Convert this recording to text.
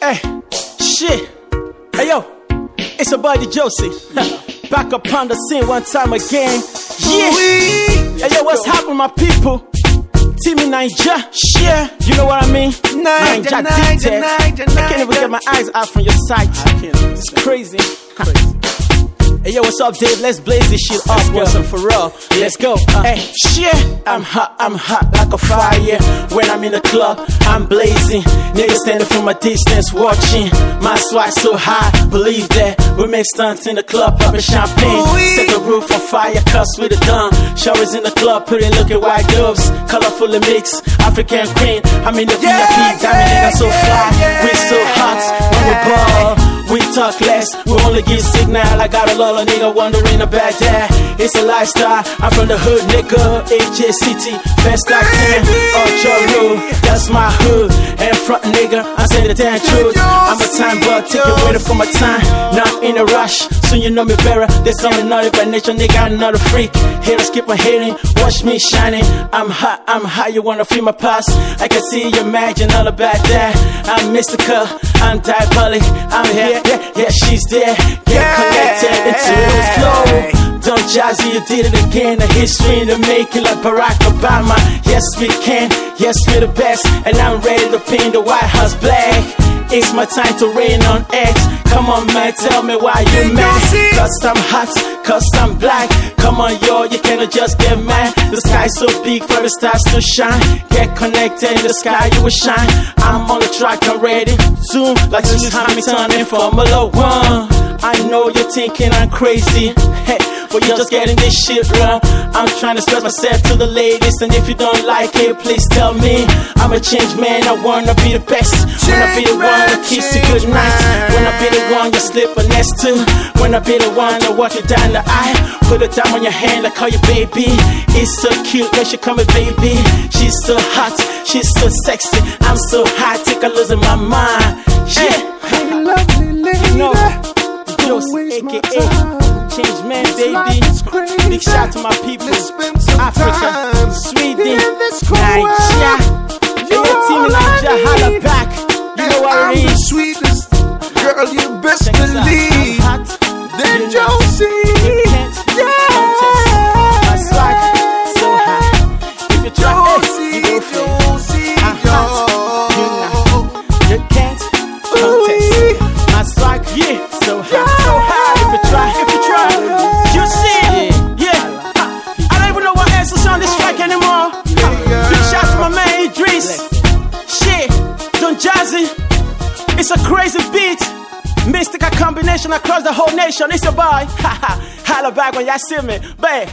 Hey, shit. Hey, yo, it's a buddy Josie. Back up on the scene one time again. Yeah. Hey, yo, what's happening, my people? Timmy Niger, yeah, you know what I mean? Niger, Niger. Niger, I can't even get my eyes out from your sight. It's crazy. crazy. Hey yo, what's up, Dave? Let's blaze this shit up once and for all. Let's go. Uh, hey, shit, I'm hot, I'm hot like a fire. When I'm in the club, I'm blazing. Niggas standing from a distance watching. My swag so high, believe that. We make stunts in the club, popping champagne. Set the roof on fire, cuss with a gun. Showers in the club, pretty looking white doves. Colorful and mix, African queen. I'm in the Yeah, VIP, diamond nigga so yeah, fly. yeah, We so hot, when we ball. We talk less, we only give signal. I got a lot of nigga wondering about that. It's a lifestyle. I'm from the hood, nigga. AJ best I can. Ultra Road, that's my hood. And front nigga, I say the damn truth. I'm a time bug, take it waiting for my time. Not in a rush, soon you know me better. There's something naughty by nature, nigga. I'm not a freak. Haters keep on hating, watch me shining. I'm hot, I'm hot. You wanna feel my pulse? I can see you imagine all about that. I'm mystical, I'm diabolic. I'm here, she's there. Get connected into the flow. Don Jazzy, you did it again. A history in the making like Barack Obama. Yes, we can. Yes, we're the best. And I'm ready to paint the White House black. It's my time to reign on X. Come on, man, tell me why you mad. Cause I'm hot, cause I'm black. Come on, yo, you cannot just get mad. The sky's so big for the stars to shine. Get connected in the sky, you will shine. I'm on the track, I'm ready. Zoom like Lewis Hamilton in Formula One. I know you're thinking I'm crazy. Hey, but you're just getting this shit wrong. I'm trying to stress myself to the ladies, and if you don't like it, please tell me. I'm a change man, I wanna be the best. Wanna be the one that keeps you good night. Wanna be the one you sleep next to. Wanna be the one that walk you down the aisle. Put a dime on your hand, I call you baby. It's so cute when she call me baby. She's so hot, she's so sexy. I'm so hot, take a losing my mind. Yeah. Shout to my people. Let's spend some Africa, Sweden, in Nigeria. world. Hey, You're yo, team all I Nigeria, holla back. You know what I'm it the is. sweetest girl you best Check out. believe. Then You know. Josie, Don Jazzy. It's a crazy beat. Mystical combination across the whole nation. It's a boy. Holla back when y'all see me. Babe.